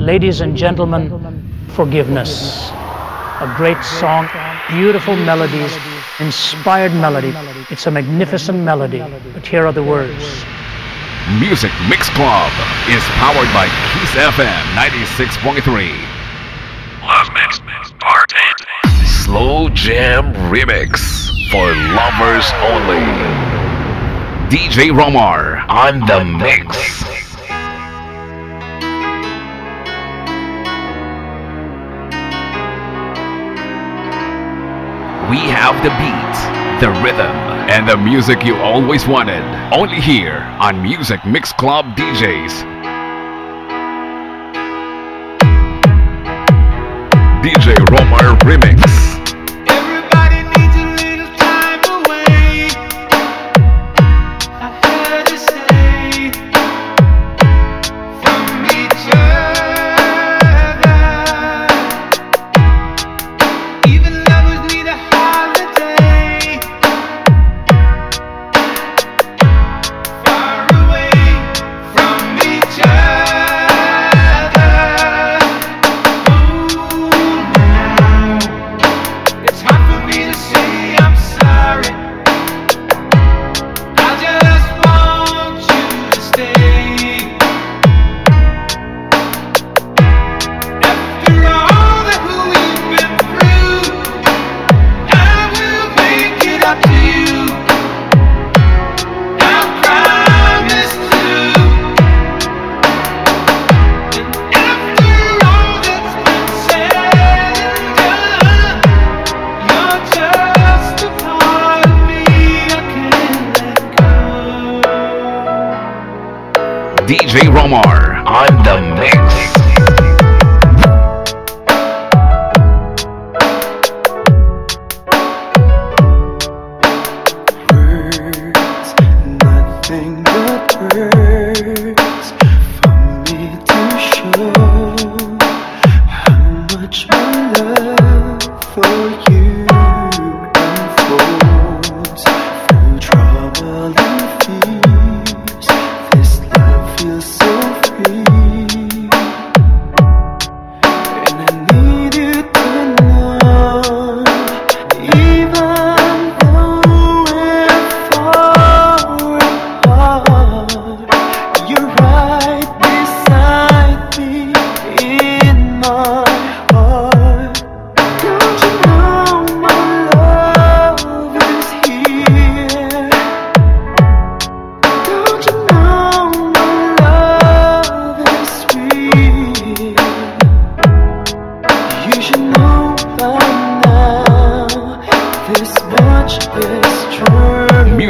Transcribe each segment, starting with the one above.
Ladies and gentlemen, forgiveness. A great song, beautiful melodies, inspired melody. It's a magnificent melody. But here are the words. Music Mix Club is powered by Kiss FM 96.3. Love Mix Part 8. Slow Jam Remix for lovers only. DJ Romar on the mix. We have the beat, the rhythm, and the music you always wanted. Only here on Music Mix Club DJs. DJ Romar Remix. DJ Romar on the mix.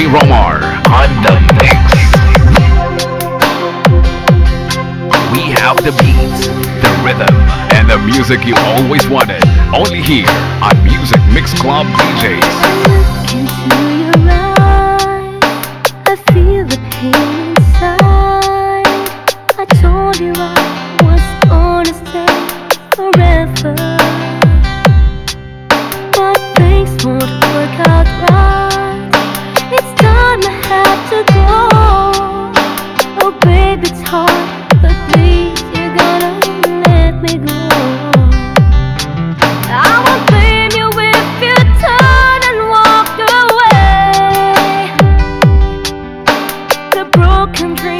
Andy Romar on the mix. We have the beats, the rhythm, and the music you always wanted. Only here on Music Mix Club DJs. forever. But things won't broken dream.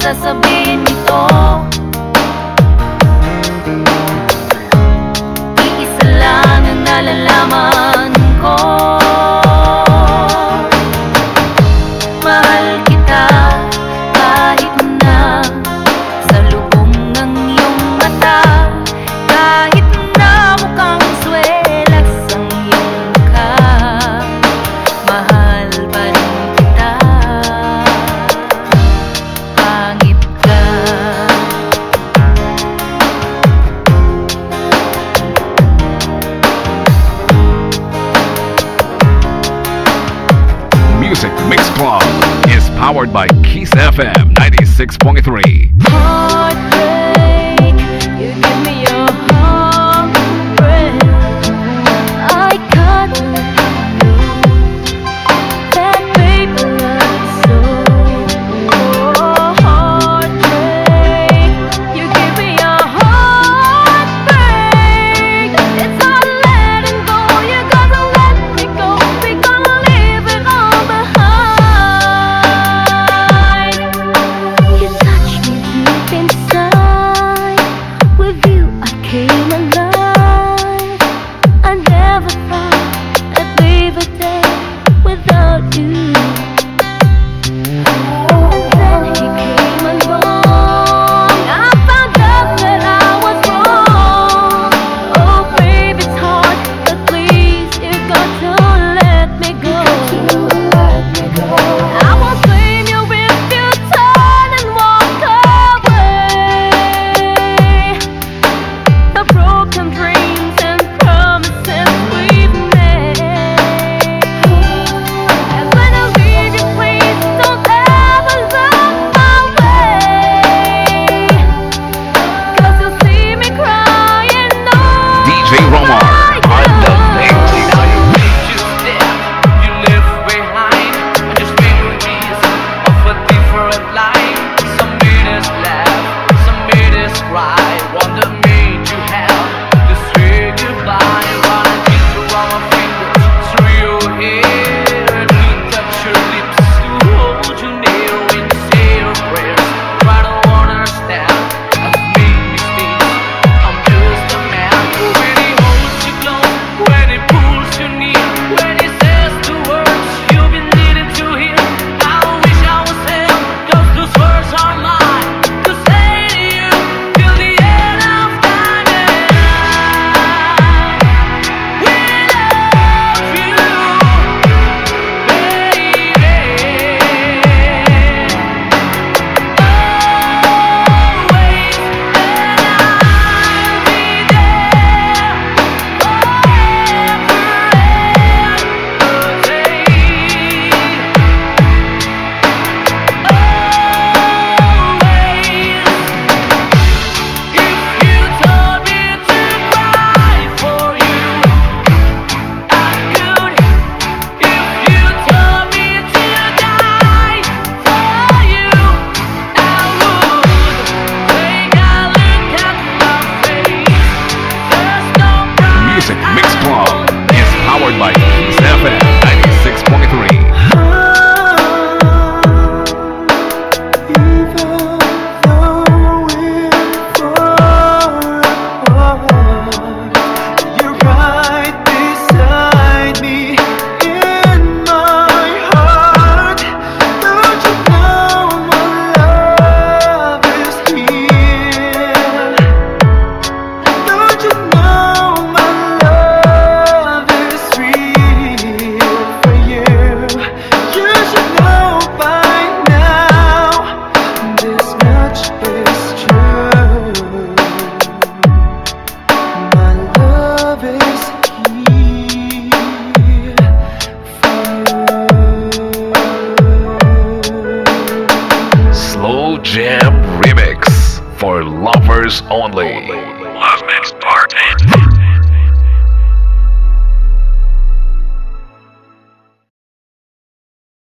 sasabihin ito Iisa lang ang nalalaman. 96.3.